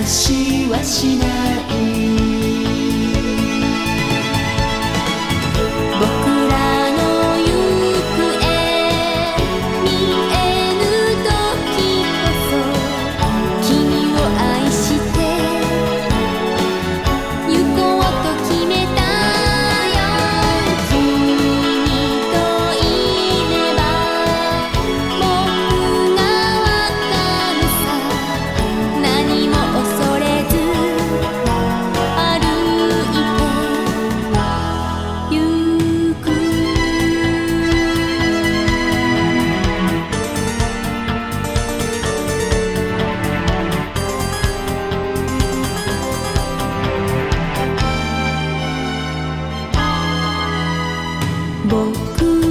話はしない僕